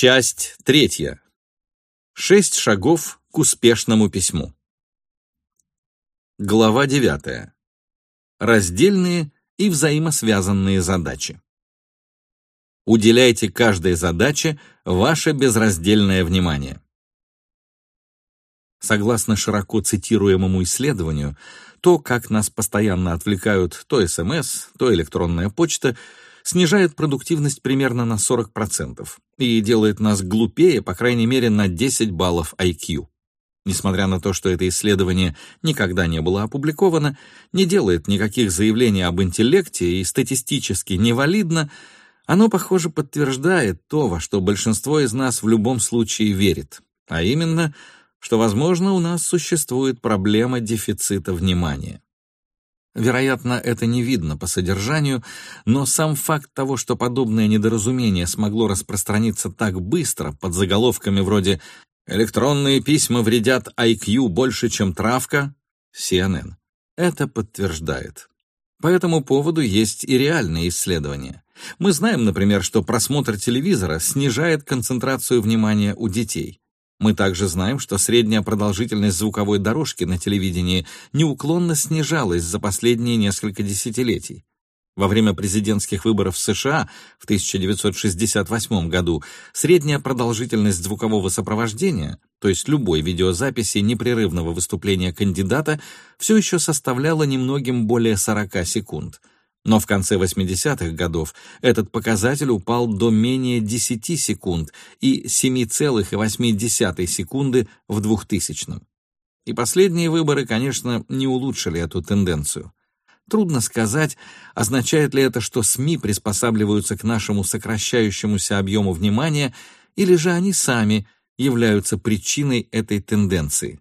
Часть третья. Шесть шагов к успешному письму. Глава девятая. Раздельные и взаимосвязанные задачи. Уделяйте каждой задаче ваше безраздельное внимание. Согласно широко цитируемому исследованию, то, как нас постоянно отвлекают то СМС, то электронная почта, снижает продуктивность примерно на 40% и делает нас глупее, по крайней мере, на 10 баллов IQ. Несмотря на то, что это исследование никогда не было опубликовано, не делает никаких заявлений об интеллекте и статистически невалидно, оно, похоже, подтверждает то, во что большинство из нас в любом случае верит, а именно, что, возможно, у нас существует проблема дефицита внимания. Вероятно, это не видно по содержанию, но сам факт того, что подобное недоразумение смогло распространиться так быстро под заголовками вроде «Электронные письма вредят IQ больше, чем травка» CNN, это подтверждает. По этому поводу есть и реальные исследования. Мы знаем, например, что просмотр телевизора снижает концентрацию внимания у детей. Мы также знаем, что средняя продолжительность звуковой дорожки на телевидении неуклонно снижалась за последние несколько десятилетий. Во время президентских выборов в США в 1968 году средняя продолжительность звукового сопровождения, то есть любой видеозаписи непрерывного выступления кандидата, все еще составляла немногим более 40 секунд – но в конце 80-х годов этот показатель упал до менее 10 секунд и 7,8 секунды в 2000-м. И последние выборы, конечно, не улучшили эту тенденцию. Трудно сказать, означает ли это, что СМИ приспосабливаются к нашему сокращающемуся объему внимания, или же они сами являются причиной этой тенденции.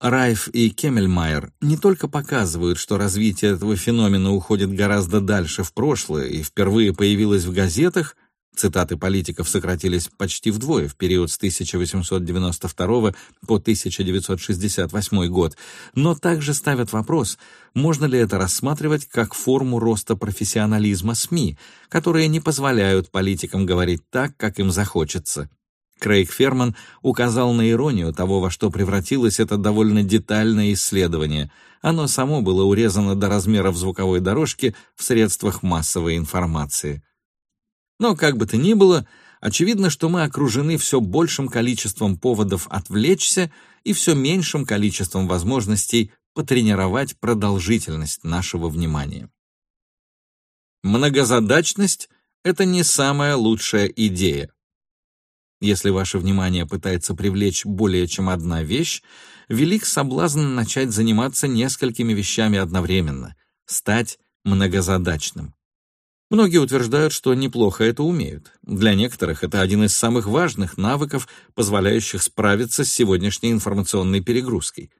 Райф и Кемельмайер не только показывают, что развитие этого феномена уходит гораздо дальше в прошлое и впервые появилось в газетах, цитаты политиков сократились почти вдвое в период с 1892 по 1968 год, но также ставят вопрос, можно ли это рассматривать как форму роста профессионализма СМИ, которые не позволяют политикам говорить так, как им захочется. Крейг Ферман указал на иронию того, во что превратилось это довольно детальное исследование. Оно само было урезано до размеров звуковой дорожки в средствах массовой информации. Но, как бы то ни было, очевидно, что мы окружены все большим количеством поводов отвлечься и все меньшим количеством возможностей потренировать продолжительность нашего внимания. Многозадачность — это не самая лучшая идея. Если ваше внимание пытается привлечь более чем одна вещь, велик соблазн начать заниматься несколькими вещами одновременно, стать многозадачным. Многие утверждают, что неплохо это умеют. Для некоторых это один из самых важных навыков, позволяющих справиться с сегодняшней информационной перегрузкой.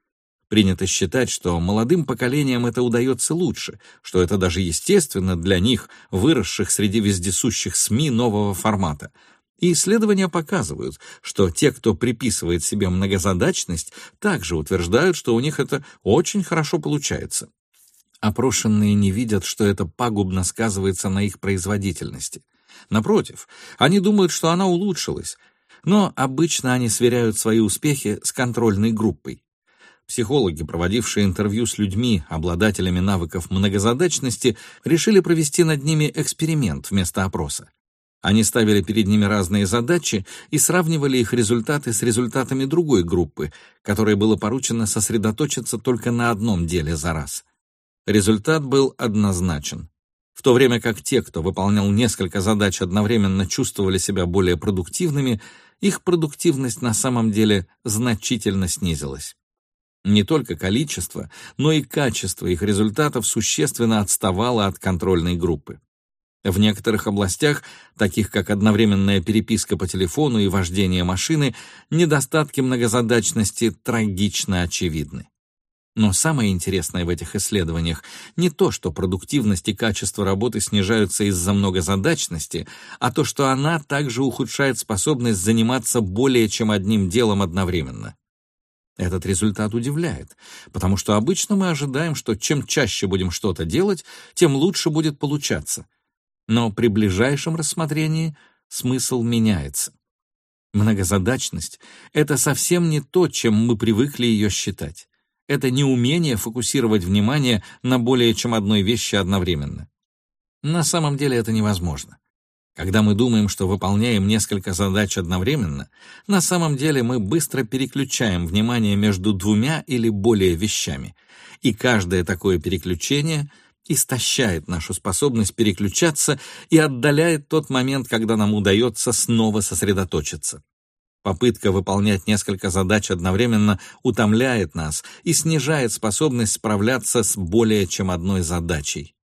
Принято считать, что молодым поколениям это удается лучше, что это даже естественно для них, выросших среди вездесущих СМИ нового формата — и исследования показывают, что те, кто приписывает себе многозадачность, также утверждают, что у них это очень хорошо получается. Опрошенные не видят, что это пагубно сказывается на их производительности. Напротив, они думают, что она улучшилась, но обычно они сверяют свои успехи с контрольной группой. Психологи, проводившие интервью с людьми, обладателями навыков многозадачности, решили провести над ними эксперимент вместо опроса. Они ставили перед ними разные задачи и сравнивали их результаты с результатами другой группы, которой было поручено сосредоточиться только на одном деле за раз. Результат был однозначен. В то время как те, кто выполнял несколько задач одновременно, чувствовали себя более продуктивными, их продуктивность на самом деле значительно снизилась. Не только количество, но и качество их результатов существенно отставало от контрольной группы. В некоторых областях, таких как одновременная переписка по телефону и вождение машины, недостатки многозадачности трагично очевидны. Но самое интересное в этих исследованиях не то, что продуктивность и качество работы снижаются из-за многозадачности, а то, что она также ухудшает способность заниматься более чем одним делом одновременно. Этот результат удивляет, потому что обычно мы ожидаем, что чем чаще будем что-то делать, тем лучше будет получаться но при ближайшем рассмотрении смысл меняется. Многозадачность — это совсем не то, чем мы привыкли ее считать. Это не умение фокусировать внимание на более чем одной вещи одновременно. На самом деле это невозможно. Когда мы думаем, что выполняем несколько задач одновременно, на самом деле мы быстро переключаем внимание между двумя или более вещами, и каждое такое переключение истощает нашу способность переключаться и отдаляет тот момент, когда нам удается снова сосредоточиться. Попытка выполнять несколько задач одновременно утомляет нас и снижает способность справляться с более чем одной задачей.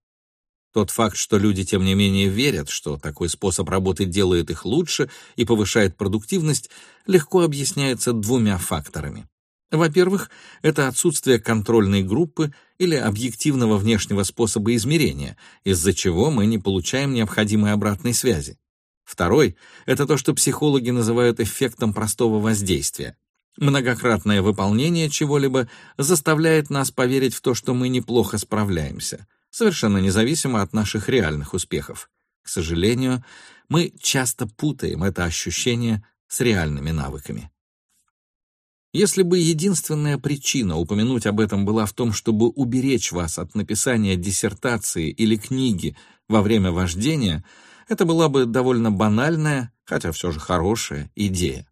Тот факт, что люди, тем не менее, верят, что такой способ работы делает их лучше и повышает продуктивность, легко объясняется двумя факторами. Во-первых, это отсутствие контрольной группы или объективного внешнего способа измерения, из-за чего мы не получаем необходимой обратной связи. Второй — это то, что психологи называют эффектом простого воздействия. Многократное выполнение чего-либо заставляет нас поверить в то, что мы неплохо справляемся — совершенно независимо от наших реальных успехов. К сожалению, мы часто путаем это ощущение с реальными навыками. Если бы единственная причина упомянуть об этом была в том, чтобы уберечь вас от написания диссертации или книги во время вождения, это была бы довольно банальная, хотя все же хорошая идея.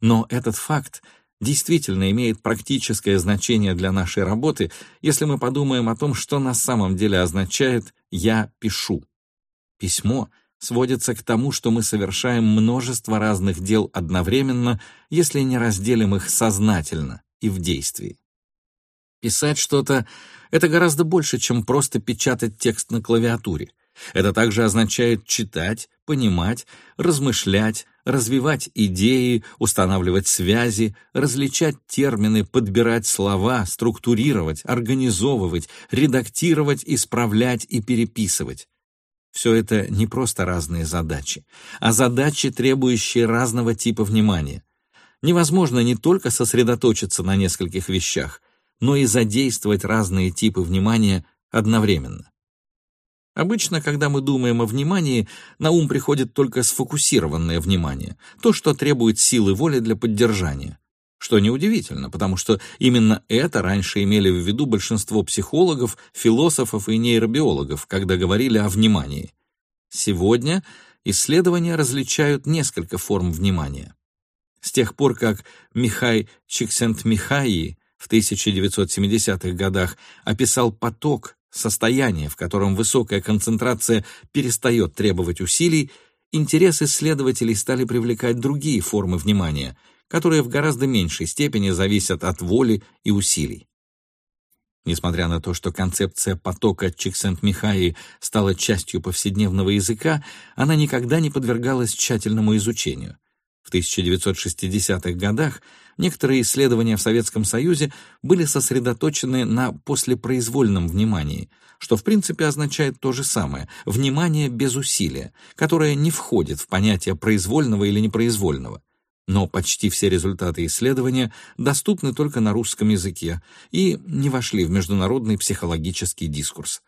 Но этот факт действительно имеет практическое значение для нашей работы, если мы подумаем о том, что на самом деле означает «я пишу». Письмо сводится к тому, что мы совершаем множество разных дел одновременно, если не разделим их сознательно и в действии. Писать что-то — это гораздо больше, чем просто печатать текст на клавиатуре. Это также означает читать, понимать, размышлять, развивать идеи, устанавливать связи, различать термины, подбирать слова, структурировать, организовывать, редактировать, исправлять и переписывать. Все это не просто разные задачи, а задачи, требующие разного типа внимания. Невозможно не только сосредоточиться на нескольких вещах, но и задействовать разные типы внимания одновременно. Обычно, когда мы думаем о внимании, на ум приходит только сфокусированное внимание, то, что требует силы воли для поддержания. Что неудивительно, потому что именно это раньше имели в виду большинство психологов, философов и нейробиологов, когда говорили о внимании. Сегодня исследования различают несколько форм внимания. С тех пор, как Михай Чиксент-Михаи в 1970-х годах описал поток, состояние, в котором высокая концентрация перестает требовать усилий, интерес исследователей стали привлекать другие формы внимания, которые в гораздо меньшей степени зависят от воли и усилий. Несмотря на то, что концепция потока Чиксент-Михаи стала частью повседневного языка, она никогда не подвергалась тщательному изучению. В 1960-х годах некоторые исследования в Советском Союзе были сосредоточены на послепроизвольном внимании, что в принципе означает то же самое — внимание без усилия, которое не входит в понятие произвольного или непроизвольного. Но почти все результаты исследования доступны только на русском языке и не вошли в международный психологический дискурс.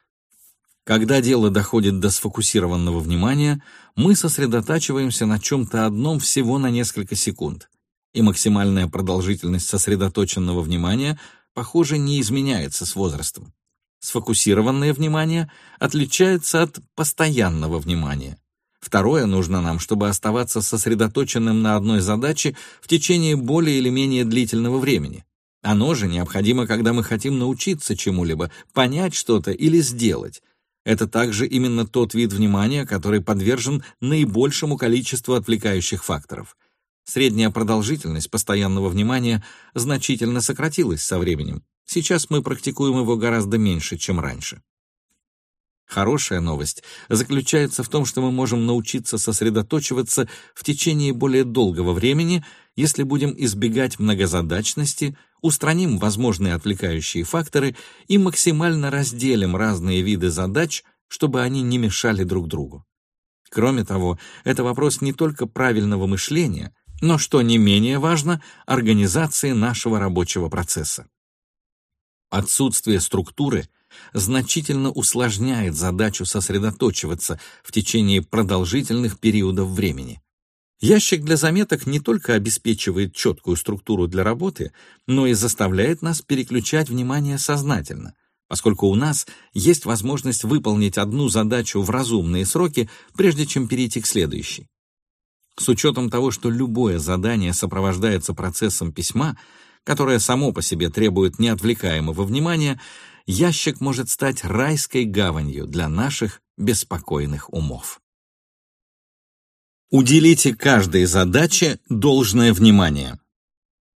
Когда дело доходит до сфокусированного внимания, мы сосредотачиваемся на чем-то одном всего на несколько секунд, и максимальная продолжительность сосредоточенного внимания, похоже, не изменяется с возрастом. Сфокусированное внимание отличается от постоянного внимания. Второе нужно нам, чтобы оставаться сосредоточенным на одной задаче в течение более или менее длительного времени. Оно же необходимо, когда мы хотим научиться чему-либо, понять что-то или сделать, это также именно тот вид внимания, который подвержен наибольшему количеству отвлекающих факторов. Средняя продолжительность постоянного внимания значительно сократилась со временем. Сейчас мы практикуем его гораздо меньше, чем раньше. Хорошая новость заключается в том, что мы можем научиться сосредоточиваться в течение более долгого времени, если будем избегать многозадачности, устраним возможные отвлекающие факторы и максимально разделим разные виды задач, чтобы они не мешали друг другу. Кроме того, это вопрос не только правильного мышления, но, что не менее важно, организации нашего рабочего процесса. Отсутствие структуры значительно усложняет задачу сосредоточиваться в течение продолжительных периодов времени. Ящик для заметок не только обеспечивает четкую структуру для работы, но и заставляет нас переключать внимание сознательно, поскольку у нас есть возможность выполнить одну задачу в разумные сроки, прежде чем перейти к следующей. С учетом того, что любое задание сопровождается процессом письма, которое само по себе требует неотвлекаемого внимания, ящик может стать райской гаванью для наших беспокойных умов. Уделите каждой задаче должное внимание.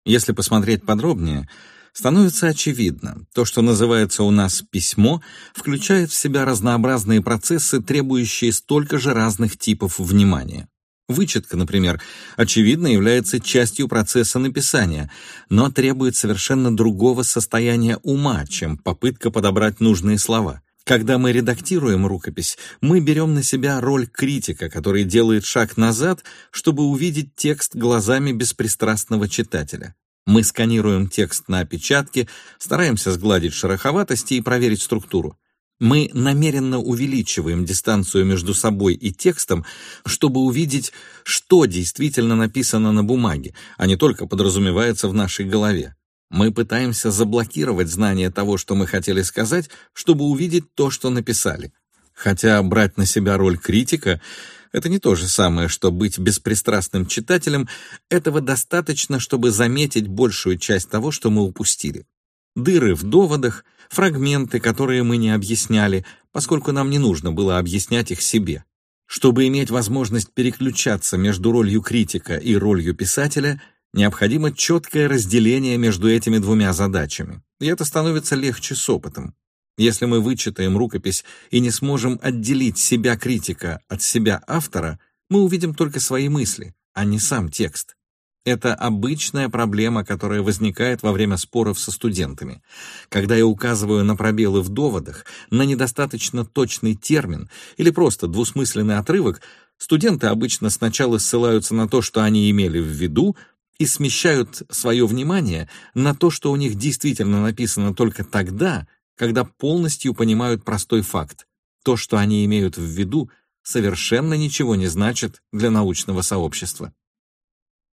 Если посмотреть подробнее, становится очевидно, то, что называется у нас письмо, включает в себя разнообразные процессы, требующие столько же разных типов внимания. Вычетка, например, очевидно является частью процесса написания, но требует совершенно другого состояния ума, чем попытка подобрать нужные слова. Когда мы редактируем рукопись, мы берем на себя роль критика, который делает шаг назад, чтобы увидеть текст глазами беспристрастного читателя. Мы сканируем текст на опечатке, стараемся сгладить шероховатости и проверить структуру. Мы намеренно увеличиваем дистанцию между собой и текстом, чтобы увидеть, что действительно написано на бумаге, а не только подразумевается в нашей голове. Мы пытаемся заблокировать знание того, что мы хотели сказать, чтобы увидеть то, что написали. Хотя брать на себя роль критика — это не то же самое, что быть беспристрастным читателем, этого достаточно, чтобы заметить большую часть того, что мы упустили. Дыры в доводах, фрагменты, которые мы не объясняли, поскольку нам не нужно было объяснять их себе. Чтобы иметь возможность переключаться между ролью критика и ролью писателя, Необходимо четкое разделение между этими двумя задачами, и это становится легче с опытом. Если мы вычитаем рукопись и не сможем отделить себя критика от себя автора, мы увидим только свои мысли, а не сам текст. Это обычная проблема, которая возникает во время споров со студентами. Когда я указываю на пробелы в доводах, на недостаточно точный термин или просто двусмысленный отрывок, студенты обычно сначала ссылаются на то, что они имели в виду, и смещают свое внимание на то, что у них действительно написано только тогда, когда полностью понимают простой факт. То, что они имеют в виду, совершенно ничего не значит для научного сообщества.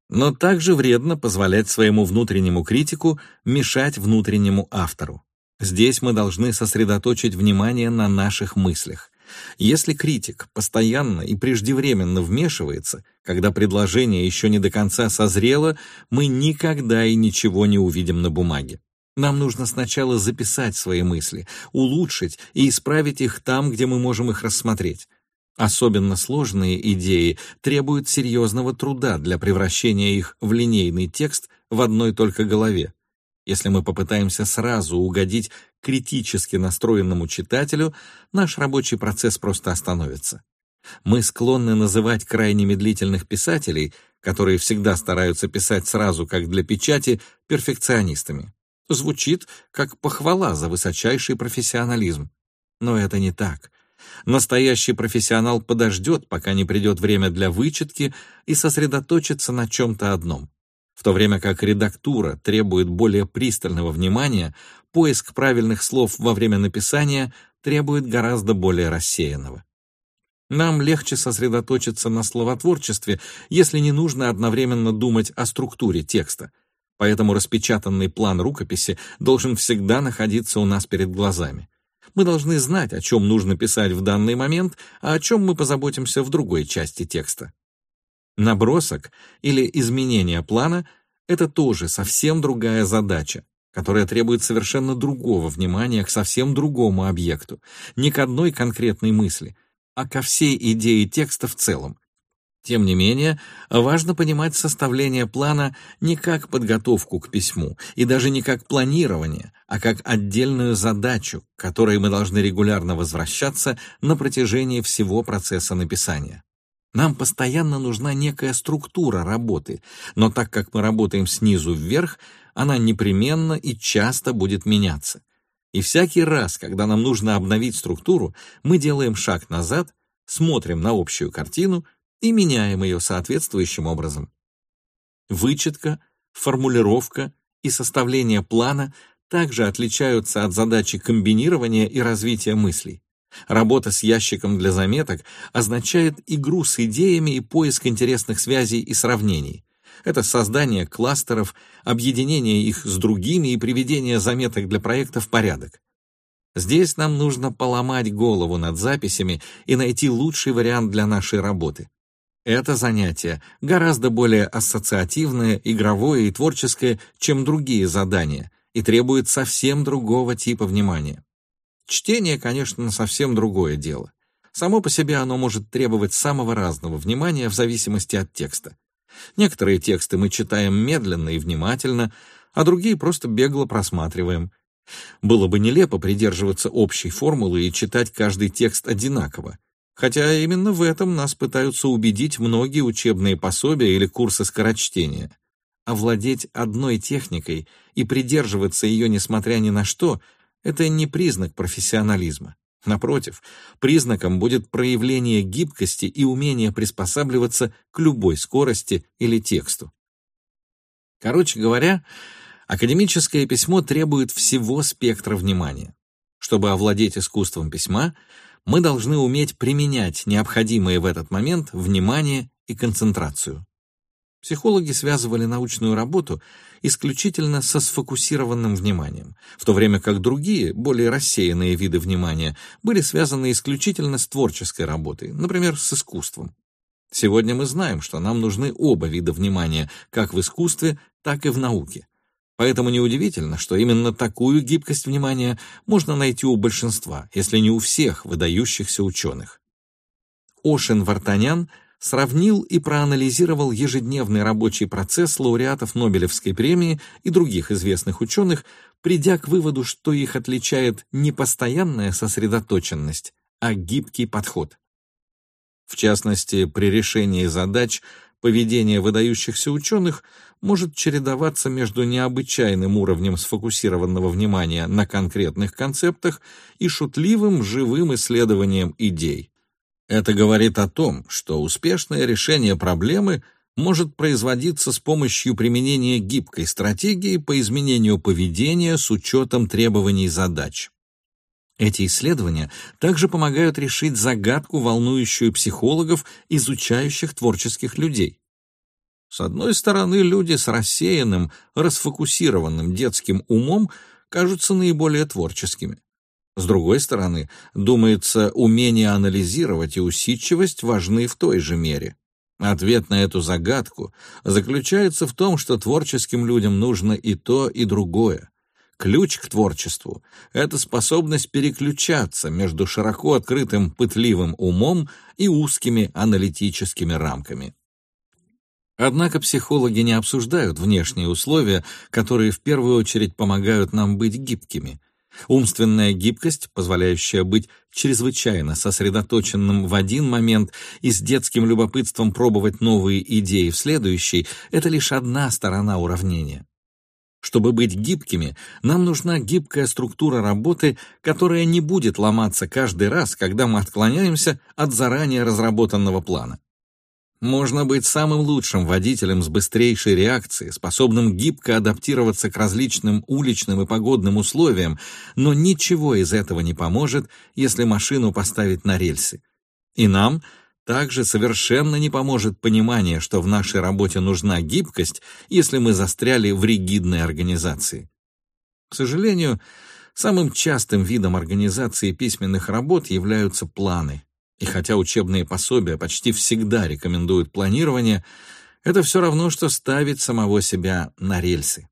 Но также вредно позволять своему внутреннему критику мешать внутреннему автору. Здесь мы должны сосредоточить внимание на наших мыслях. Если критик постоянно и преждевременно вмешивается, когда предложение еще не до конца созрело, мы никогда и ничего не увидим на бумаге. Нам нужно сначала записать свои мысли, улучшить и исправить их там, где мы можем их рассмотреть. Особенно сложные идеи требуют серьезного труда для превращения их в линейный текст в одной только голове. Если мы попытаемся сразу угодить критически настроенному читателю, наш рабочий процесс просто остановится. Мы склонны называть крайне медлительных писателей, которые всегда стараются писать сразу, как для печати, перфекционистами. Звучит как похвала за высочайший профессионализм. Но это не так. Настоящий профессионал подождет, пока не придет время для вычетки и сосредоточится на чем-то одном. В то время как редактура требует более пристального внимания, поиск правильных слов во время написания требует гораздо более рассеянного. Нам легче сосредоточиться на словотворчестве, если не нужно одновременно думать о структуре текста. Поэтому распечатанный план рукописи должен всегда находиться у нас перед глазами. Мы должны знать, о чем нужно писать в данный момент, а о чем мы позаботимся в другой части текста. Набросок или изменение плана — это тоже совсем другая задача, которая требует совершенно другого внимания к совсем другому объекту, не к одной конкретной мысли, а ко всей идее текста в целом. Тем не менее, важно понимать составление плана не как подготовку к письму и даже не как планирование, а как отдельную задачу, к которой мы должны регулярно возвращаться на протяжении всего процесса написания. Нам постоянно нужна некая структура работы, но так как мы работаем снизу вверх, она непременно и часто будет меняться. И всякий раз, когда нам нужно обновить структуру, мы делаем шаг назад, смотрим на общую картину и меняем ее соответствующим образом. Вычетка, формулировка и составление плана также отличаются от задачи комбинирования и развития мыслей. Работа с ящиком для заметок означает игру с идеями и поиск интересных связей и сравнений. Это создание кластеров, объединение их с другими и приведение заметок для проекта в порядок. Здесь нам нужно поломать голову над записями и найти лучший вариант для нашей работы. Это занятие гораздо более ассоциативное, игровое и творческое, чем другие задания, и требует совсем другого типа внимания. Чтение, конечно, совсем другое дело. Само по себе оно может требовать самого разного внимания в зависимости от текста. Некоторые тексты мы читаем медленно и внимательно, а другие просто бегло просматриваем. Было бы нелепо придерживаться общей формулы и читать каждый текст одинаково, хотя именно в этом нас пытаются убедить многие учебные пособия или курсы скорочтения. Овладеть одной техникой и придерживаться ее несмотря ни на что — это не признак профессионализма. Напротив, признаком будет проявление гибкости и умение приспосабливаться к любой скорости или тексту. Короче говоря, академическое письмо требует всего спектра внимания. Чтобы овладеть искусством письма, мы должны уметь применять необходимые в этот момент внимание и концентрацию. Психологи связывали научную работу исключительно со сфокусированным вниманием, в то время как другие, более рассеянные виды внимания были связаны исключительно с творческой работой, например, с искусством. Сегодня мы знаем, что нам нужны оба вида внимания, как в искусстве, так и в науке. Поэтому неудивительно, что именно такую гибкость внимания можно найти у большинства, если не у всех выдающихся ученых. Ошин Вартанян – сравнил и проанализировал ежедневный рабочий процесс лауреатов Нобелевской премии и других известных ученых, придя к выводу, что их отличает не постоянная сосредоточенность, а гибкий подход. В частности, при решении задач поведение выдающихся ученых может чередоваться между необычайным уровнем сфокусированного внимания на конкретных концептах и шутливым живым исследованием идей. Это говорит о том, что успешное решение проблемы может производиться с помощью применения гибкой стратегии по изменению поведения с учетом требований задач. Эти исследования также помогают решить загадку, волнующую психологов, изучающих творческих людей. С одной стороны, люди с рассеянным, расфокусированным детским умом кажутся наиболее творческими. С другой стороны, думается, умение анализировать и усидчивость важны в той же мере. Ответ на эту загадку заключается в том, что творческим людям нужно и то, и другое. Ключ к творчеству — это способность переключаться между широко открытым пытливым умом и узкими аналитическими рамками. Однако психологи не обсуждают внешние условия, которые в первую очередь помогают нам быть гибкими — Умственная гибкость, позволяющая быть чрезвычайно сосредоточенным в один момент и с детским любопытством пробовать новые идеи в следующий, это лишь одна сторона уравнения. Чтобы быть гибкими, нам нужна гибкая структура работы, которая не будет ломаться каждый раз, когда мы отклоняемся от заранее разработанного плана. Можно быть самым лучшим водителем с быстрейшей реакцией, способным гибко адаптироваться к различным уличным и погодным условиям, но ничего из этого не поможет, если машину поставить на рельсы. И нам также совершенно не поможет понимание, что в нашей работе нужна гибкость, если мы застряли в ригидной организации. К сожалению, самым частым видом организации письменных работ являются планы. И хотя учебные пособия почти всегда рекомендуют планирование, это все равно, что ставить самого себя на рельсы.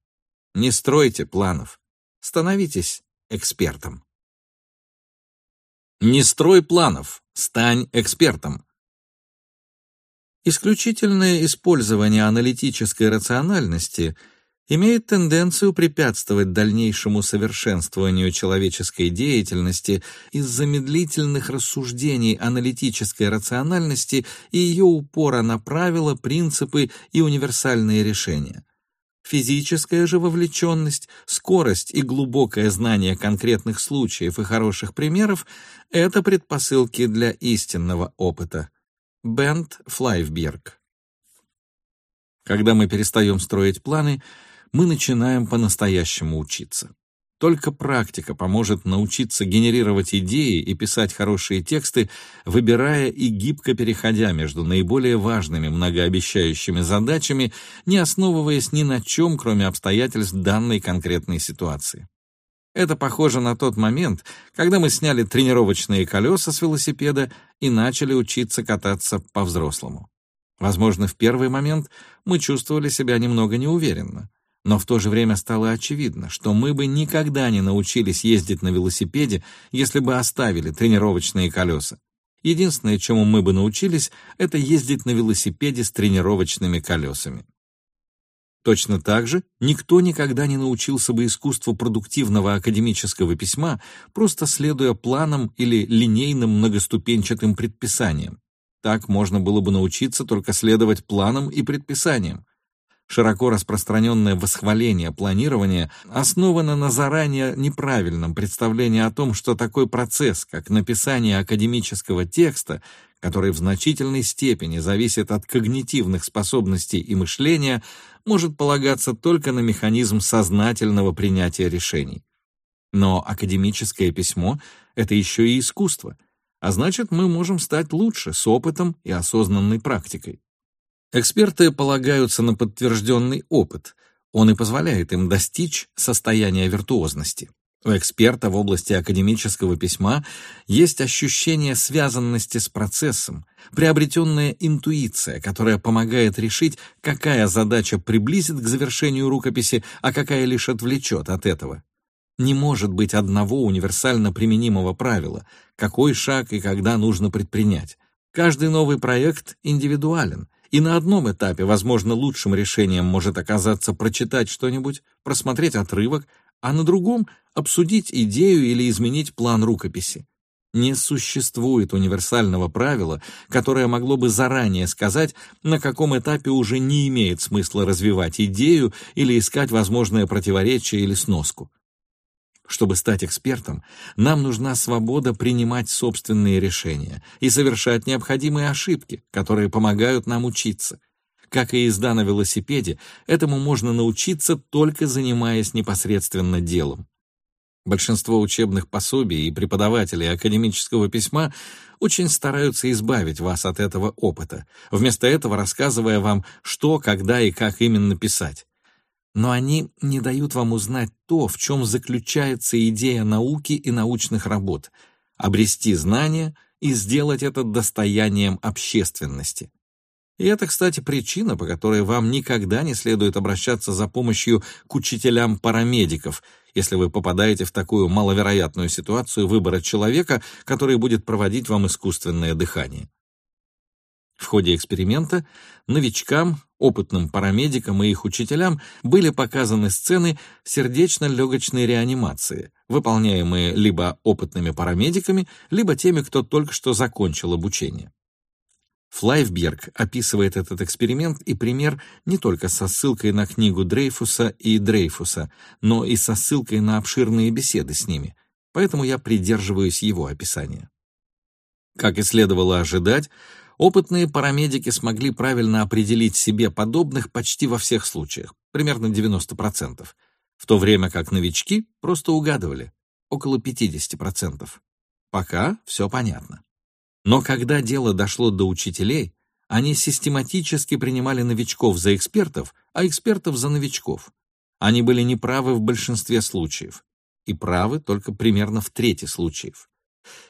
Не стройте планов, становитесь экспертом. Не строй планов, стань экспертом. Исключительное использование аналитической рациональности — имеет тенденцию препятствовать дальнейшему совершенствованию человеческой деятельности из-за медлительных рассуждений аналитической рациональности и ее упора на правила, принципы и универсальные решения. Физическая же вовлеченность, скорость и глубокое знание конкретных случаев и хороших примеров — это предпосылки для истинного опыта. Бент Флайфберг Когда мы перестаем строить планы — мы начинаем по-настоящему учиться. Только практика поможет научиться генерировать идеи и писать хорошие тексты, выбирая и гибко переходя между наиболее важными многообещающими задачами, не основываясь ни на чем, кроме обстоятельств данной конкретной ситуации. Это похоже на тот момент, когда мы сняли тренировочные колеса с велосипеда и начали учиться кататься по-взрослому. Возможно, в первый момент мы чувствовали себя немного неуверенно, но в то же время стало очевидно, что мы бы никогда не научились ездить на велосипеде, если бы оставили тренировочные колеса. Единственное, чему мы бы научились, это ездить на велосипеде с тренировочными колесами. Точно так же никто никогда не научился бы искусству продуктивного академического письма, просто следуя планам или линейным многоступенчатым предписаниям. Так можно было бы научиться только следовать планам и предписаниям. Широко распространенное восхваление планирования основано на заранее неправильном представлении о том, что такой процесс, как написание академического текста, который в значительной степени зависит от когнитивных способностей и мышления, может полагаться только на механизм сознательного принятия решений. Но академическое письмо — это еще и искусство, а значит, мы можем стать лучше с опытом и осознанной практикой. Эксперты полагаются на подтвержденный опыт, он и позволяет им достичь состояния виртуозности. У эксперта в области академического письма есть ощущение связанности с процессом, приобретенная интуиция, которая помогает решить, какая задача приблизит к завершению рукописи, а какая лишь отвлечет от этого. Не может быть одного универсально применимого правила, какой шаг и когда нужно предпринять. Каждый новый проект индивидуален, и на одном этапе, возможно, лучшим решением может оказаться прочитать что-нибудь, просмотреть отрывок, а на другом — обсудить идею или изменить план рукописи. Не существует универсального правила, которое могло бы заранее сказать, на каком этапе уже не имеет смысла развивать идею или искать возможное противоречие или сноску. Чтобы стать экспертом, нам нужна свобода принимать собственные решения и совершать необходимые ошибки, которые помогают нам учиться — как и езда на велосипеде, этому можно научиться, только занимаясь непосредственно делом. Большинство учебных пособий и преподавателей академического письма очень стараются избавить вас от этого опыта, вместо этого рассказывая вам, что, когда и как именно писать. Но они не дают вам узнать то, в чем заключается идея науки и научных работ, обрести знания и сделать это достоянием общественности. И это, кстати, причина, по которой вам никогда не следует обращаться за помощью к учителям-парамедиков, если вы попадаете в такую маловероятную ситуацию выбора человека, который будет проводить вам искусственное дыхание. В ходе эксперимента новичкам, опытным парамедикам и их учителям были показаны сцены сердечно-легочной реанимации, выполняемые либо опытными парамедиками, либо теми, кто только что закончил обучение. Флайфберг описывает этот эксперимент и пример не только со ссылкой на книгу Дрейфуса и Дрейфуса, но и со ссылкой на обширные беседы с ними, поэтому я придерживаюсь его описания. Как и следовало ожидать, опытные парамедики смогли правильно определить себе подобных почти во всех случаях, примерно 90%, в то время как новички просто угадывали, около 50%. Пока все понятно. Но когда дело дошло до учителей, они систематически принимали новичков за экспертов, а экспертов за новичков. Они были неправы в большинстве случаев и правы только примерно в трети случаев.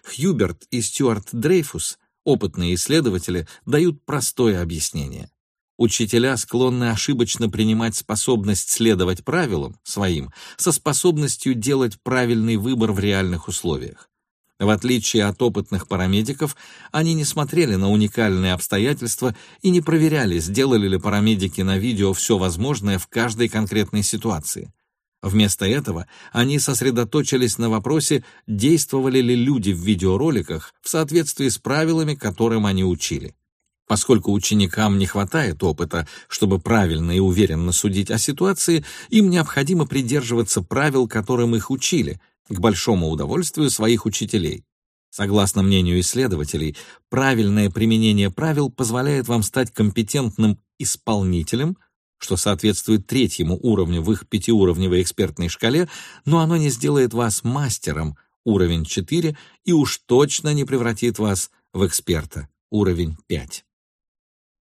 Хьюберт и Стюарт Дрейфус, опытные исследователи, дают простое объяснение. Учителя склонны ошибочно принимать способность следовать правилам своим со способностью делать правильный выбор в реальных условиях. В отличие от опытных парамедиков, они не смотрели на уникальные обстоятельства и не проверяли, сделали ли парамедики на видео все возможное в каждой конкретной ситуации. Вместо этого они сосредоточились на вопросе, действовали ли люди в видеороликах в соответствии с правилами, которым они учили. Поскольку ученикам не хватает опыта, чтобы правильно и уверенно судить о ситуации, им необходимо придерживаться правил, которым их учили — к большому удовольствию своих учителей. Согласно мнению исследователей, правильное применение правил позволяет вам стать компетентным исполнителем, что соответствует третьему уровню в их пятиуровневой экспертной шкале, но оно не сделает вас мастером, уровень 4, и уж точно не превратит вас в эксперта, уровень 5.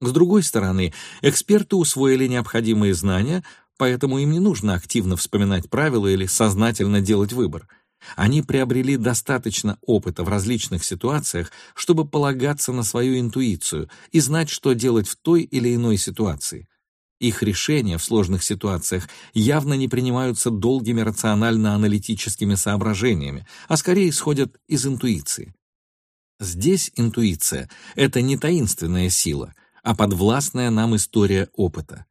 С другой стороны, эксперты усвоили необходимые знания, поэтому им не нужно активно вспоминать правила или сознательно делать выбор. Они приобрели достаточно опыта в различных ситуациях, чтобы полагаться на свою интуицию и знать, что делать в той или иной ситуации. Их решения в сложных ситуациях явно не принимаются долгими рационально-аналитическими соображениями, а скорее исходят из интуиции. Здесь интуиция — это не таинственная сила, а подвластная нам история опыта.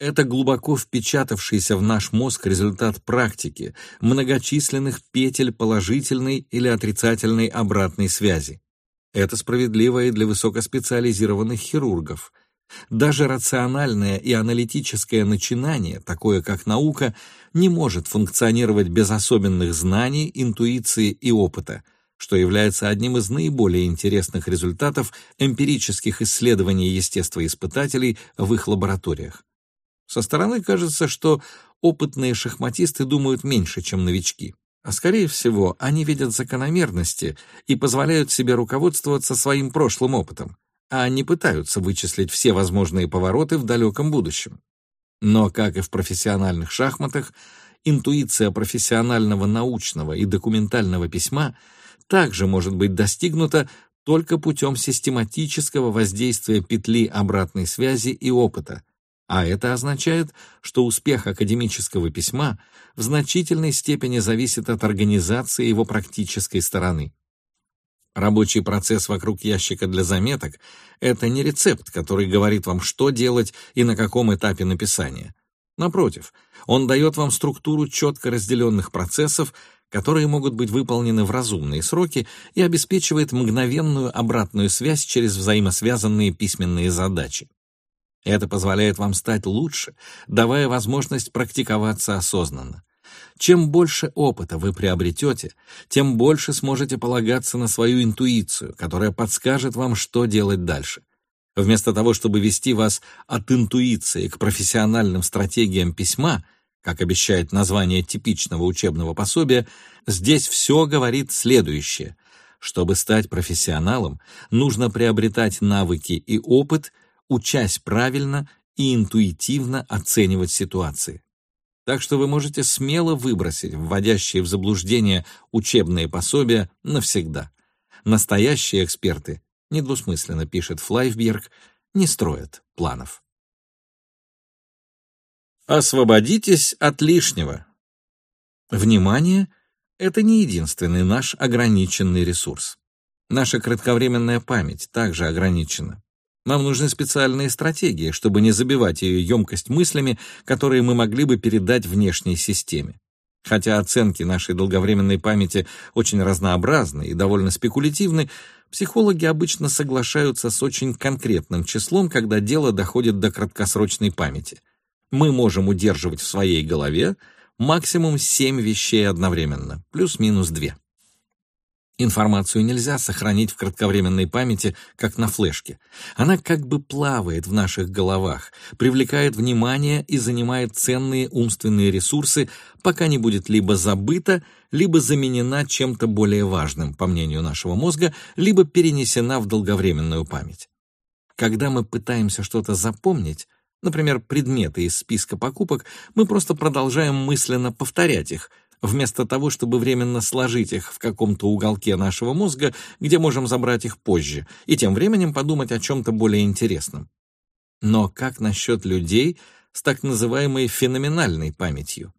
Это глубоко впечатавшийся в наш мозг результат практики, многочисленных петель положительной или отрицательной обратной связи. Это справедливо и для высокоспециализированных хирургов. Даже рациональное и аналитическое начинание, такое как наука, не может функционировать без особенных знаний, интуиции и опыта – что является одним из наиболее интересных результатов эмпирических исследований естествоиспытателей в их лабораториях. Со стороны кажется, что опытные шахматисты думают меньше, чем новички. А скорее всего, они видят закономерности и позволяют себе руководствоваться своим прошлым опытом, а не пытаются вычислить все возможные повороты в далеком будущем. Но, как и в профессиональных шахматах, интуиция профессионального научного и документального письма — также может быть достигнуто только путем систематического воздействия петли обратной связи и опыта, а это означает, что успех академического письма в значительной степени зависит от организации его практической стороны. Рабочий процесс вокруг ящика для заметок — это не рецепт, который говорит вам, что делать и на каком этапе написания. Напротив, он дает вам структуру четко разделенных процессов, которые могут быть выполнены в разумные сроки и обеспечивает мгновенную обратную связь через взаимосвязанные письменные задачи. Это позволяет вам стать лучше, давая возможность практиковаться осознанно. Чем больше опыта вы приобретете, тем больше сможете полагаться на свою интуицию, которая подскажет вам, что делать дальше. Вместо того, чтобы вести вас от интуиции к профессиональным стратегиям письма — как обещает название типичного учебного пособия, здесь все говорит следующее. Чтобы стать профессионалом, нужно приобретать навыки и опыт, учась правильно и интуитивно оценивать ситуации. Так что вы можете смело выбросить вводящие в заблуждение учебные пособия навсегда. Настоящие эксперты, недвусмысленно пишет Флайфберг, не строят планов. Освободитесь от лишнего. Внимание — это не единственный наш ограниченный ресурс. Наша кратковременная память также ограничена. Нам нужны специальные стратегии, чтобы не забивать ее емкость мыслями, которые мы могли бы передать внешней системе. Хотя оценки нашей долговременной памяти очень разнообразны и довольно спекулятивны, психологи обычно соглашаются с очень конкретным числом, когда дело доходит до краткосрочной памяти — мы можем удерживать в своей голове максимум 7 вещей одновременно, плюс-минус 2. Информацию нельзя сохранить в кратковременной памяти, как на флешке. Она как бы плавает в наших головах, привлекает внимание и занимает ценные умственные ресурсы, пока не будет либо забыта, либо заменена чем-то более важным, по мнению нашего мозга, либо перенесена в долговременную память. Когда мы пытаемся что-то запомнить, например, предметы из списка покупок, мы просто продолжаем мысленно повторять их, вместо того, чтобы временно сложить их в каком-то уголке нашего мозга, где можем забрать их позже, и тем временем подумать о чем-то более интересном. Но как насчет людей с так называемой феноменальной памятью?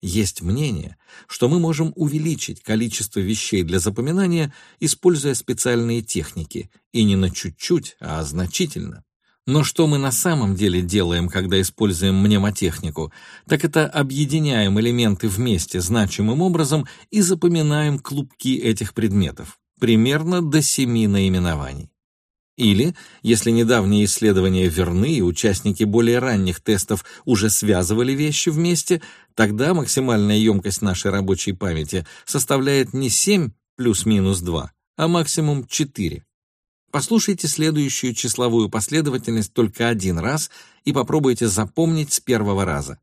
Есть мнение, что мы можем увеличить количество вещей для запоминания, используя специальные техники, и не на чуть-чуть, а значительно. Но что мы на самом деле делаем, когда используем мнемотехнику, так это объединяем элементы вместе значимым образом и запоминаем клубки этих предметов, примерно до семи наименований. Или, если недавние исследования верны и участники более ранних тестов уже связывали вещи вместе, тогда максимальная емкость нашей рабочей памяти составляет не 7 плюс-минус 2, а максимум 4. Послушайте следующую числовую последовательность только один раз и попробуйте запомнить с первого раза.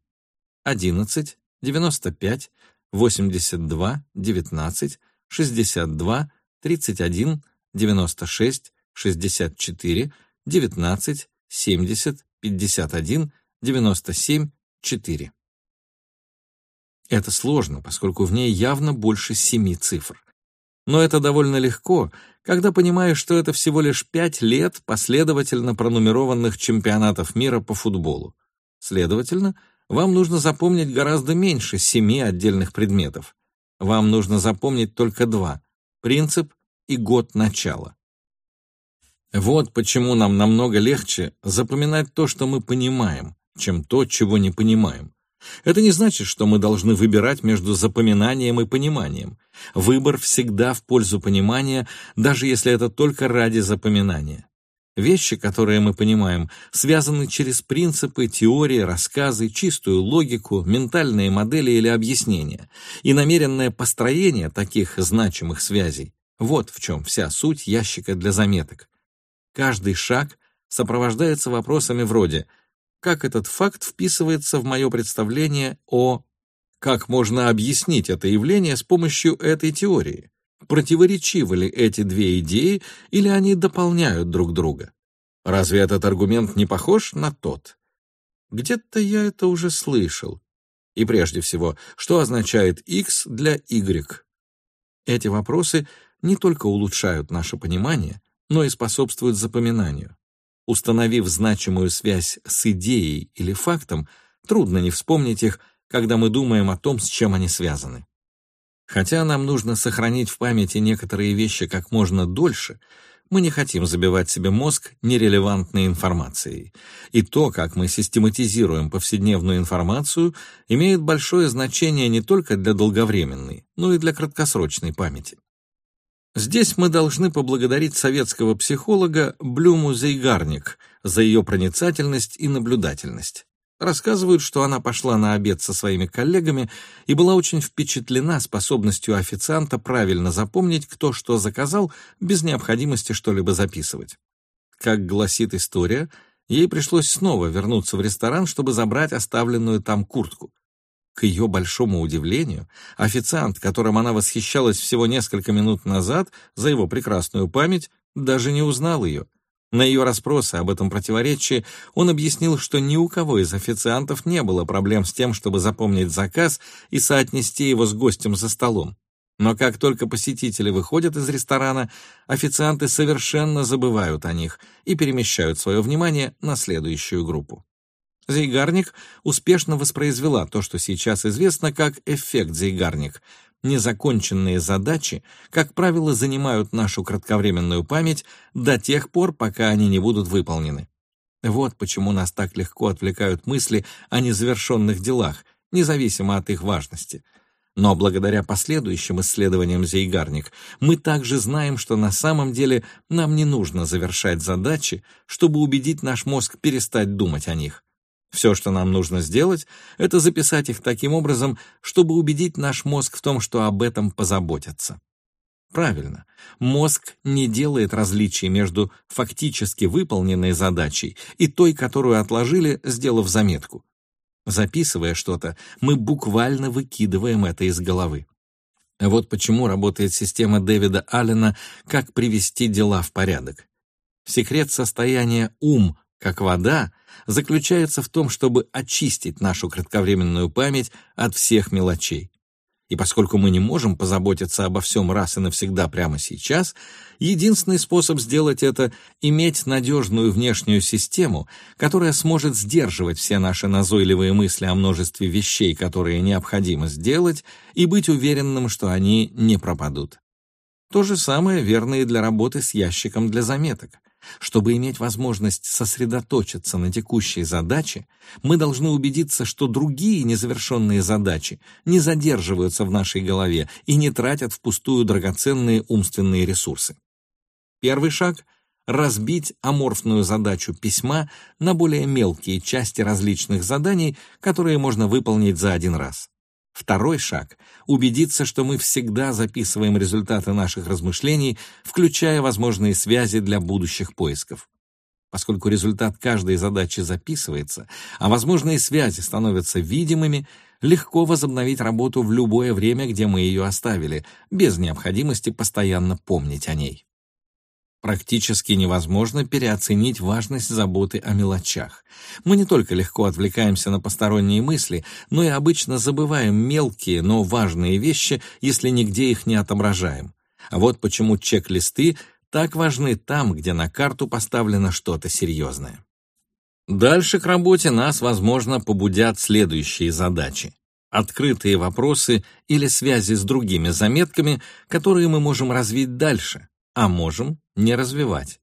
11, 95, 82, 19, 62, 31, 96, 64, 19, 70, 51, 97, 4. Это сложно, поскольку в ней явно больше семи цифр. Но это довольно легко, когда понимаешь, что это всего лишь пять лет последовательно пронумерованных чемпионатов мира по футболу. Следовательно, вам нужно запомнить гораздо меньше семи отдельных предметов. Вам нужно запомнить только два — принцип и год начала. Вот почему нам намного легче запоминать то, что мы понимаем, чем то, чего не понимаем. Это не значит, что мы должны выбирать между запоминанием и пониманием. Выбор всегда в пользу понимания, даже если это только ради запоминания. Вещи, которые мы понимаем, связаны через принципы, теории, рассказы, чистую логику, ментальные модели или объяснения. И намеренное построение таких значимых связей – вот в чем вся суть ящика для заметок. Каждый шаг сопровождается вопросами вроде «Как этот факт вписывается в мое представление о…» «Как можно объяснить это явление с помощью этой теории?» Противоречивы ли эти две идеи или они дополняют друг друга? Разве этот аргумент не похож на тот? Где-то я это уже слышал. И прежде всего, что означает x для y? Эти вопросы не только улучшают наше понимание, но и способствуют запоминанию. Установив значимую связь с идеей или фактом, трудно не вспомнить их, когда мы думаем о том, с чем они связаны. Хотя нам нужно сохранить в памяти некоторые вещи как можно дольше, мы не хотим забивать себе мозг нерелевантной информацией. И то, как мы систематизируем повседневную информацию, имеет большое значение не только для долговременной, но и для краткосрочной памяти. Здесь мы должны поблагодарить советского психолога Блюму Зейгарник за ее проницательность и наблюдательность. Рассказывают, что она пошла на обед со своими коллегами и была очень впечатлена способностью официанта правильно запомнить, кто что заказал, без необходимости что-либо записывать. Как гласит история, ей пришлось снова вернуться в ресторан, чтобы забрать оставленную там куртку. К ее большому удивлению, официант, которым она восхищалась всего несколько минут назад за его прекрасную память, даже не узнал ее — на ее расспросы об этом противоречии он объяснил, что ни у кого из официантов не было проблем с тем, чтобы запомнить заказ и соотнести его с гостем за столом. Но как только посетители выходят из ресторана, официанты совершенно забывают о них и перемещают свое внимание на следующую группу. Зейгарник успешно воспроизвела то, что сейчас известно как эффект Зейгарник, Незаконченные задачи, как правило, занимают нашу кратковременную память до тех пор, пока они не будут выполнены. Вот почему нас так легко отвлекают мысли о незавершенных делах, независимо от их важности. Но благодаря последующим исследованиям Зейгарник мы также знаем, что на самом деле нам не нужно завершать задачи, чтобы убедить наш мозг перестать думать о них. Все, что нам нужно сделать, это записать их таким образом, чтобы убедить наш мозг в том, что об этом позаботятся. Правильно, мозг не делает различий между фактически выполненной задачей и той, которую отложили, сделав заметку. Записывая что-то, мы буквально выкидываем это из головы. Вот почему работает система Дэвида Аллена «Как привести дела в порядок». Секрет состояния «ум» как вода, заключается в том, чтобы очистить нашу кратковременную память от всех мелочей. И поскольку мы не можем позаботиться обо всем раз и навсегда прямо сейчас, единственный способ сделать это — иметь надежную внешнюю систему, которая сможет сдерживать все наши назойливые мысли о множестве вещей, которые необходимо сделать, и быть уверенным, что они не пропадут. То же самое верно и для работы с ящиком для заметок. Чтобы иметь возможность сосредоточиться на текущей задаче, мы должны убедиться, что другие незавершенные задачи не задерживаются в нашей голове и не тратят впустую драгоценные умственные ресурсы. Первый шаг — разбить аморфную задачу письма на более мелкие части различных заданий, которые можно выполнить за один раз. Второй шаг — убедиться, что мы всегда записываем результаты наших размышлений, включая возможные связи для будущих поисков. Поскольку результат каждой задачи записывается, а возможные связи становятся видимыми, легко возобновить работу в любое время, где мы ее оставили, без необходимости постоянно помнить о ней. Практически невозможно переоценить важность заботы о мелочах. Мы не только легко отвлекаемся на посторонние мысли, но и обычно забываем мелкие, но важные вещи, если нигде их не отображаем. А вот почему чек-листы так важны там, где на карту поставлено что-то серьезное. Дальше к работе нас, возможно, побудят следующие задачи. Открытые вопросы или связи с другими заметками, которые мы можем развить дальше, а можем не развивать.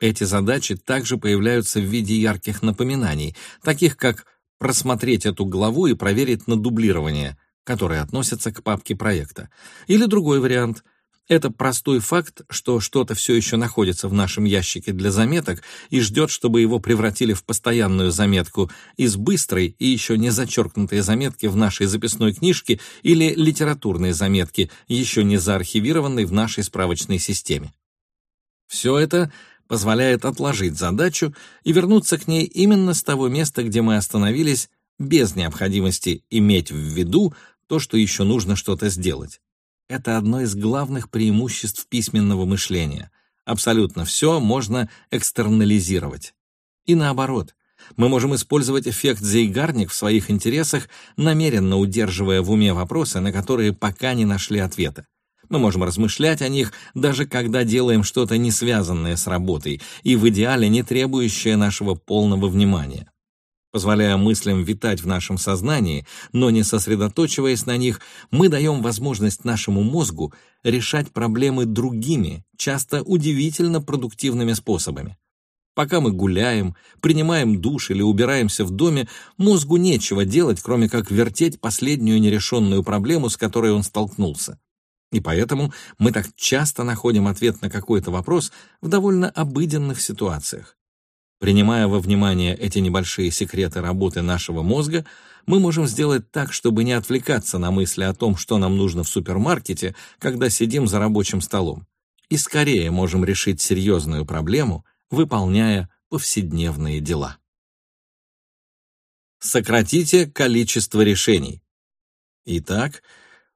Эти задачи также появляются в виде ярких напоминаний, таких как просмотреть эту главу и проверить на дублирование, которые относятся к папке проекта. Или другой вариант — это простой факт, что что-то все еще находится в нашем ящике для заметок и ждет, чтобы его превратили в постоянную заметку из быстрой и еще не зачеркнутой заметки в нашей записной книжке или литературной заметки, еще не заархивированной в нашей справочной системе. Все это позволяет отложить задачу и вернуться к ней именно с того места, где мы остановились, без необходимости иметь в виду то, что еще нужно что-то сделать. Это одно из главных преимуществ письменного мышления. Абсолютно все можно экстернализировать. И наоборот, мы можем использовать эффект Зейгарник в своих интересах, намеренно удерживая в уме вопросы, на которые пока не нашли ответа. Мы можем размышлять о них, даже когда делаем что-то не связанное с работой и в идеале не требующее нашего полного внимания. Позволяя мыслям витать в нашем сознании, но не сосредоточиваясь на них, мы даем возможность нашему мозгу решать проблемы другими, часто удивительно продуктивными способами. Пока мы гуляем, принимаем душ или убираемся в доме, мозгу нечего делать, кроме как вертеть последнюю нерешенную проблему, с которой он столкнулся. И поэтому мы так часто находим ответ на какой-то вопрос в довольно обыденных ситуациях. Принимая во внимание эти небольшие секреты работы нашего мозга, мы можем сделать так, чтобы не отвлекаться на мысли о том, что нам нужно в супермаркете, когда сидим за рабочим столом, и скорее можем решить серьезную проблему, выполняя повседневные дела. Сократите количество решений. Итак,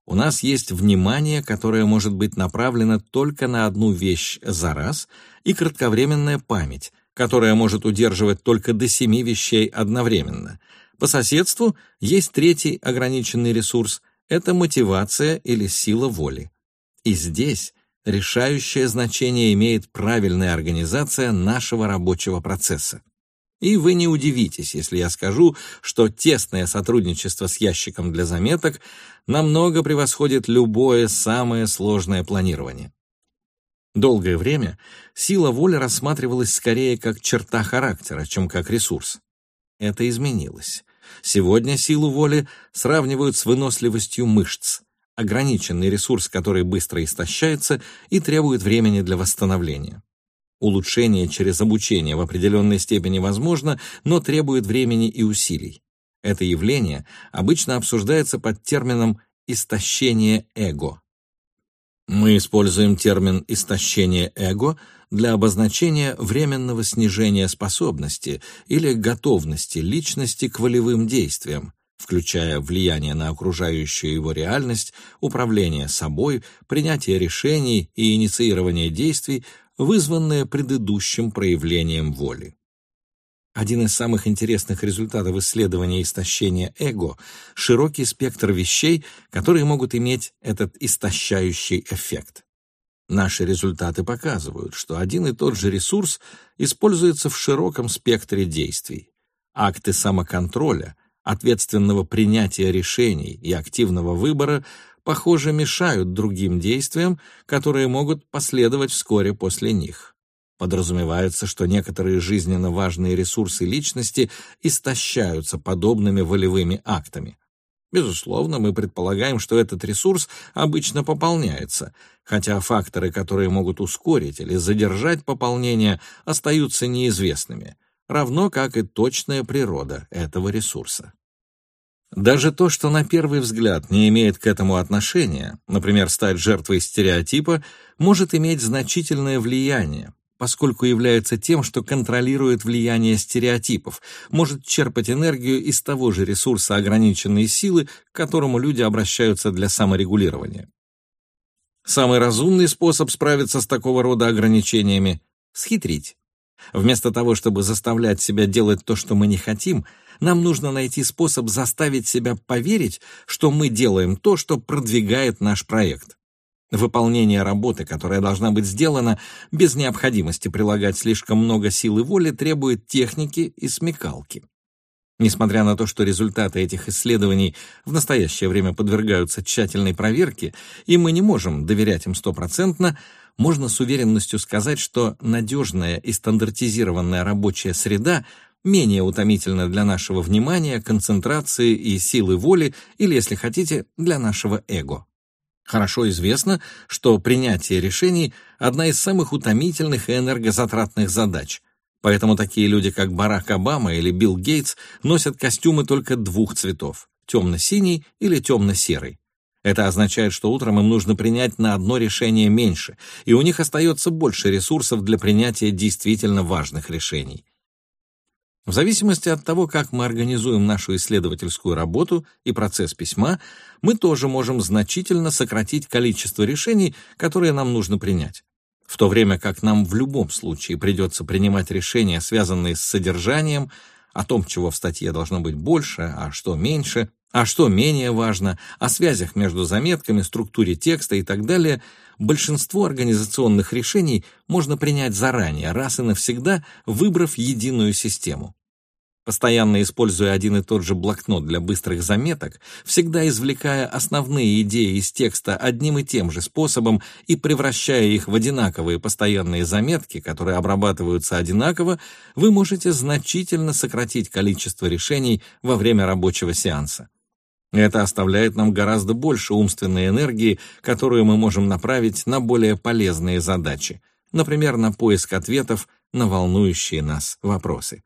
у нас есть внимание, которое может быть направлено только на одну вещь за раз, и кратковременная память, которая может удерживать только до семи вещей одновременно. По соседству есть третий ограниченный ресурс — это мотивация или сила воли. И здесь решающее значение имеет правильная организация нашего рабочего процесса. И вы не удивитесь, если я скажу, что тесное сотрудничество с ящиком для заметок намного превосходит любое самое сложное планирование. Долгое время сила воли рассматривалась скорее как черта характера, чем как ресурс. Это изменилось. Сегодня силу воли сравнивают с выносливостью мышц, ограниченный ресурс, который быстро истощается и требует времени для восстановления. Улучшение через обучение в определенной степени возможно, но требует времени и усилий. Это явление обычно обсуждается под термином «истощение эго». Мы используем термин «истощение эго» для обозначения временного снижения способности или готовности личности к волевым действиям, включая влияние на окружающую его реальность, управление собой, принятие решений и инициирование действий, вызванное предыдущим проявлением воли. Один из самых интересных результатов исследования истощения эго — широкий спектр вещей, которые могут иметь этот истощающий эффект. Наши результаты показывают, что один и тот же ресурс используется в широком спектре действий. Акты самоконтроля, ответственного принятия решений и активного выбора, похоже, мешают другим действиям, которые могут последовать вскоре после них. Подразумевается, что некоторые жизненно важные ресурсы личности истощаются подобными волевыми актами. Безусловно, мы предполагаем, что этот ресурс обычно пополняется, хотя факторы, которые могут ускорить или задержать пополнение, остаются неизвестными, равно как и точная природа этого ресурса. Даже то, что на первый взгляд не имеет к этому отношения, например, стать жертвой стереотипа, может иметь значительное влияние, поскольку является тем, что контролирует влияние стереотипов, может черпать энергию из того же ресурса ограниченной силы, к которому люди обращаются для саморегулирования. Самый разумный способ справиться с такого рода ограничениями — схитрить. Вместо того, чтобы заставлять себя делать то, что мы не хотим, нам нужно найти способ заставить себя поверить, что мы делаем то, что продвигает наш проект. Выполнение работы, которая должна быть сделана без необходимости прилагать слишком много сил и воли, требует техники и смекалки. Несмотря на то, что результаты этих исследований в настоящее время подвергаются тщательной проверке, и мы не можем доверять им стопроцентно, можно с уверенностью сказать, что надежная и стандартизированная рабочая среда менее утомительна для нашего внимания, концентрации и силы воли, или, если хотите, для нашего эго. Хорошо известно, что принятие решений – одна из самых утомительных и энергозатратных задач – Поэтому такие люди, как Барак Обама или Билл Гейтс, носят костюмы только двух цветов – темно-синий или темно-серый. Это означает, что утром им нужно принять на одно решение меньше, и у них остается больше ресурсов для принятия действительно важных решений. В зависимости от того, как мы организуем нашу исследовательскую работу и процесс письма, мы тоже можем значительно сократить количество решений, которые нам нужно принять. В то время как нам в любом случае придется принимать решения, связанные с содержанием, о том, чего в статье должно быть больше, а что меньше, а что менее важно, о связях между заметками, структуре текста и так далее, большинство организационных решений можно принять заранее, раз и навсегда, выбрав единую систему. Постоянно используя один и тот же блокнот для быстрых заметок, всегда извлекая основные идеи из текста одним и тем же способом и превращая их в одинаковые постоянные заметки, которые обрабатываются одинаково, вы можете значительно сократить количество решений во время рабочего сеанса. Это оставляет нам гораздо больше умственной энергии, которую мы можем направить на более полезные задачи, например, на поиск ответов на волнующие нас вопросы.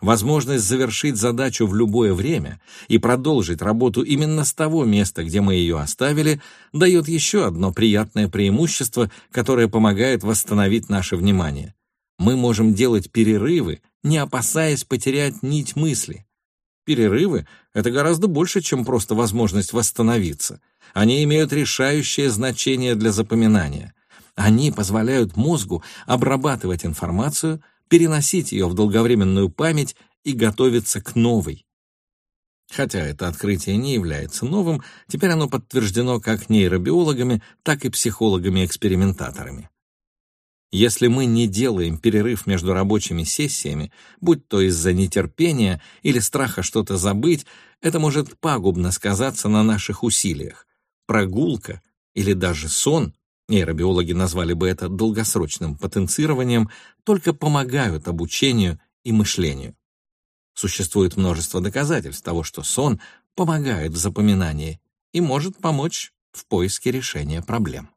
Возможность завершить задачу в любое время и продолжить работу именно с того места, где мы ее оставили, дает еще одно приятное преимущество, которое помогает восстановить наше внимание. Мы можем делать перерывы, не опасаясь потерять нить мысли. Перерывы — это гораздо больше, чем просто возможность восстановиться. Они имеют решающее значение для запоминания. Они позволяют мозгу обрабатывать информацию, переносить ее в долговременную память и готовиться к новой. Хотя это открытие не является новым, теперь оно подтверждено как нейробиологами, так и психологами-экспериментаторами. Если мы не делаем перерыв между рабочими сессиями, будь то из-за нетерпения или страха что-то забыть, это может пагубно сказаться на наших усилиях. Прогулка или даже сон нейробиологи назвали бы это долгосрочным потенцированием, только помогают обучению и мышлению. Существует множество доказательств того, что сон помогает в запоминании и может помочь в поиске решения проблем.